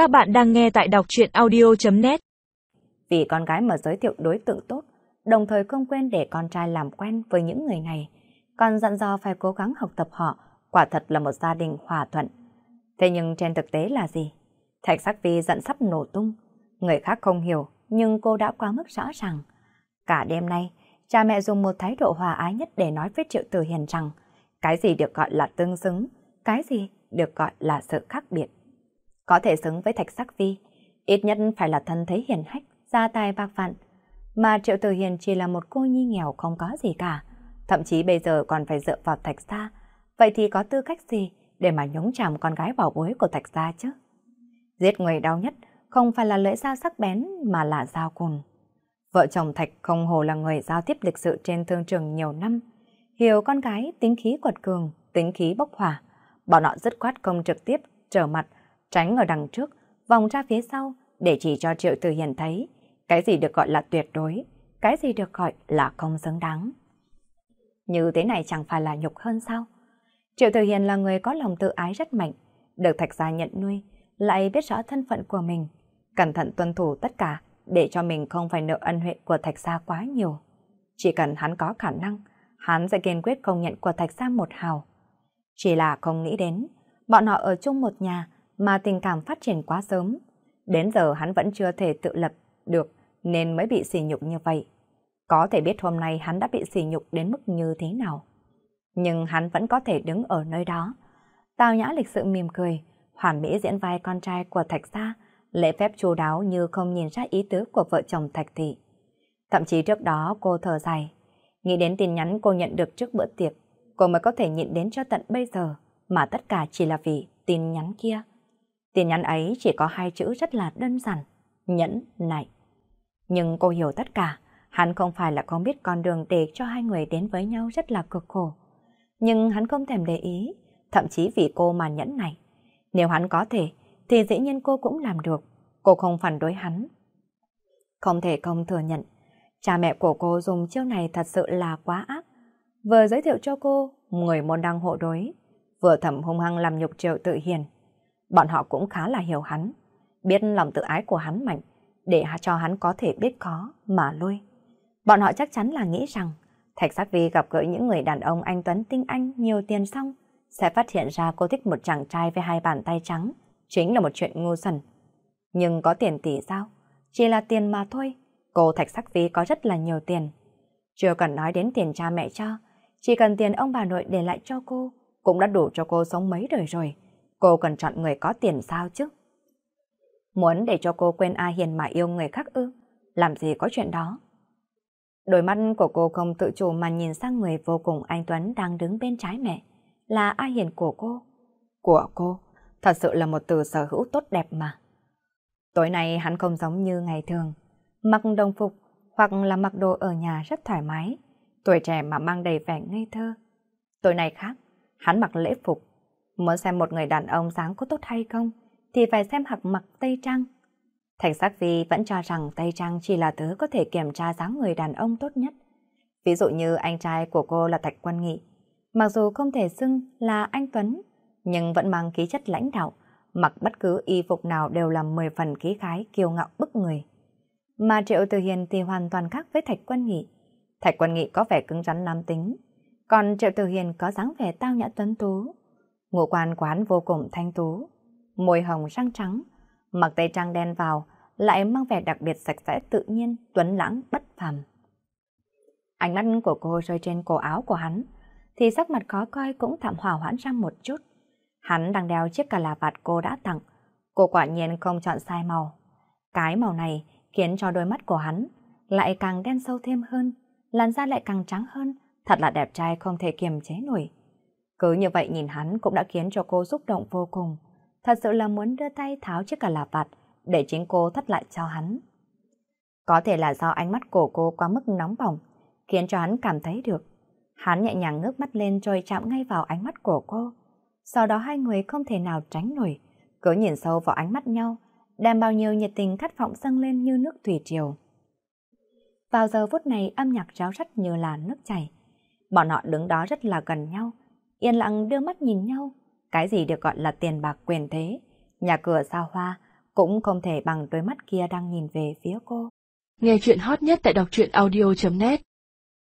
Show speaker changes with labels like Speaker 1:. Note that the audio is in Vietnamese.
Speaker 1: Các bạn đang nghe tại đọc truyện audio.net
Speaker 2: Vì con gái mà giới thiệu đối tượng tốt, đồng thời không quên để con trai làm quen với những người này, còn dặn dò phải cố gắng học tập họ, quả thật là một gia đình hòa thuận. Thế nhưng trên thực tế là gì? Thạch Sắc Vi giận sắp nổ tung, người khác không hiểu, nhưng cô đã quá mức rõ ràng. Cả đêm nay, cha mẹ dùng một thái độ hòa ái nhất để nói với Triệu Tử Hiền rằng cái gì được gọi là tương xứng, cái gì được gọi là sự khác biệt. Có thể xứng với Thạch Sắc Vi, ít nhất phải là thân thế hiền hách, gia tài bạc phận. Mà Triệu Tử Hiền chỉ là một cô nhi nghèo không có gì cả, thậm chí bây giờ còn phải dựa vào Thạch Gia. Vậy thì có tư cách gì để mà nhúng chàm con gái bảo bối của Thạch Gia chứ? Giết người đau nhất không phải là lưỡi dao sắc bén mà là dao cùn. Vợ chồng Thạch không hồ là người giao tiếp lịch sự trên thương trường nhiều năm. Hiểu con gái tính khí quật cường, tính khí bốc hỏa. Bọn họ dứt khoát công trực tiếp trở mặt, tránh ở đằng trước, vòng ra phía sau để chỉ cho Triệu Tử Hiền thấy cái gì được gọi là tuyệt đối, cái gì được gọi là không xứng đáng. Như thế này chẳng phải là nhục hơn sao? Triệu Tử Hiền là người có lòng tự ái rất mạnh, được Thạch Gia nhận nuôi, lại biết rõ thân phận của mình, cẩn thận tuân thủ tất cả để cho mình không phải nợ ân huệ của Thạch Gia quá nhiều. Chỉ cần hắn có khả năng, hắn sẽ kiên quyết công nhận của Thạch Gia một hào. Chỉ là không nghĩ đến, bọn họ ở chung một nhà mà tình cảm phát triển quá sớm. Đến giờ hắn vẫn chưa thể tự lập được nên mới bị sỉ nhục như vậy. Có thể biết hôm nay hắn đã bị sỉ nhục đến mức như thế nào. Nhưng hắn vẫn có thể đứng ở nơi đó. Tào nhã lịch sự mỉm cười, hoàn mỹ diễn vai con trai của Thạch sa lễ phép chu đáo như không nhìn ra ý tứ của vợ chồng Thạch Thị. Thậm chí trước đó cô thở dài, nghĩ đến tin nhắn cô nhận được trước bữa tiệc, cô mới có thể nhịn đến cho tận bây giờ, mà tất cả chỉ là vì tin nhắn kia. Tin nhắn ấy chỉ có hai chữ rất là đơn giản, nhẫn nại. Nhưng cô hiểu tất cả, hắn không phải là không biết con đường để cho hai người đến với nhau rất là cực khổ. Nhưng hắn không thèm để ý, thậm chí vì cô mà nhẫn nại. Nếu hắn có thể, thì dĩ nhiên cô cũng làm được. Cô không phản đối hắn. Không thể không thừa nhận, cha mẹ của cô dùng chiêu này thật sự là quá ác. Vừa giới thiệu cho cô người môn đăng hộ đối, vừa thầm hung hăng làm nhục triệu tự hiền. Bọn họ cũng khá là hiểu hắn, biết lòng tự ái của hắn mạnh, để cho hắn có thể biết khó mà lui. Bọn họ chắc chắn là nghĩ rằng Thạch Sắc Vi gặp gỡ những người đàn ông anh Tuấn tinh anh nhiều tiền xong, sẽ phát hiện ra cô thích một chàng trai với hai bàn tay trắng, chính là một chuyện ngu xuẩn. Nhưng có tiền tỷ sao? Chỉ là tiền mà thôi. Cô Thạch Sắc Vi có rất là nhiều tiền. Chưa cần nói đến tiền cha mẹ cho, chỉ cần tiền ông bà nội để lại cho cô, cũng đã đủ cho cô sống mấy đời rồi. Cô cần chọn người có tiền sao chứ? Muốn để cho cô quên A Hiền mà yêu người khác ư? Làm gì có chuyện đó? Đôi mắt của cô không tự chủ mà nhìn sang người vô cùng anh Tuấn đang đứng bên trái mẹ. Là A Hiền của cô. Của cô, thật sự là một từ sở hữu tốt đẹp mà. Tối nay hắn không giống như ngày thường. Mặc đồng phục hoặc là mặc đồ ở nhà rất thoải mái. Tuổi trẻ mà mang đầy vẻ ngây thơ. Tối nay khác, hắn mặc lễ phục. Muốn xem một người đàn ông dáng có tốt hay không thì phải xem hạc mặc Tây Trang. Thành sắc Vi vẫn cho rằng Tây Trang chỉ là thứ có thể kiểm tra dáng người đàn ông tốt nhất. Ví dụ như anh trai của cô là Thạch Quân Nghị. Mặc dù không thể xưng là anh Tuấn, nhưng vẫn mang khí chất lãnh đạo, mặc bất cứ y phục nào đều là 10 phần khí khái kiêu ngạo bức người. Mà Triệu Từ Hiền thì hoàn toàn khác với Thạch Quân Nghị. Thạch Quân Nghị có vẻ cứng rắn nam tính, còn Triệu Từ Hiền có dáng vẻ tao nhã tuấn tú. Ngũ quan quán vô cùng thanh tú, môi hồng răng trắng, mặc tây trang đen vào, lại mang vẻ đặc biệt sạch sẽ tự nhiên, tuấn lãng, bất phàm. Ánh mắt của cô rơi trên cổ áo của hắn, thì sắc mặt khó coi cũng thảm hòa hoãn ra một chút. Hắn đang đeo chiếc cà là vạt cô đã tặng, cô quả nhiên không chọn sai màu. Cái màu này khiến cho đôi mắt của hắn lại càng đen sâu thêm hơn, làn da lại càng trắng hơn, thật là đẹp trai không thể kiềm chế nổi. Cứ như vậy nhìn hắn cũng đã khiến cho cô xúc động vô cùng, thật sự là muốn đưa tay tháo chiếc cà là vạt để chính cô thắt lại cho hắn. Có thể là do ánh mắt của cô quá mức nóng bỏng, khiến cho hắn cảm thấy được. Hắn nhẹ nhàng ngước mắt lên rồi chạm ngay vào ánh mắt của cô. Sau đó hai người không thể nào tránh nổi, cứ nhìn sâu vào ánh mắt nhau, đem bao nhiêu nhiệt tình khát vọng dâng lên như nước thủy triều. Vào giờ phút này âm nhạc ráo rắt như là nước chảy. Bọn họ đứng đó rất là gần nhau, yên lặng đưa mắt nhìn nhau. Cái gì được gọi là tiền bạc quyền thế, nhà cửa xa hoa, cũng không thể bằng đôi mắt kia đang nhìn về phía cô.
Speaker 1: Nghe chuyện hot nhất tại đọc truyện audio.net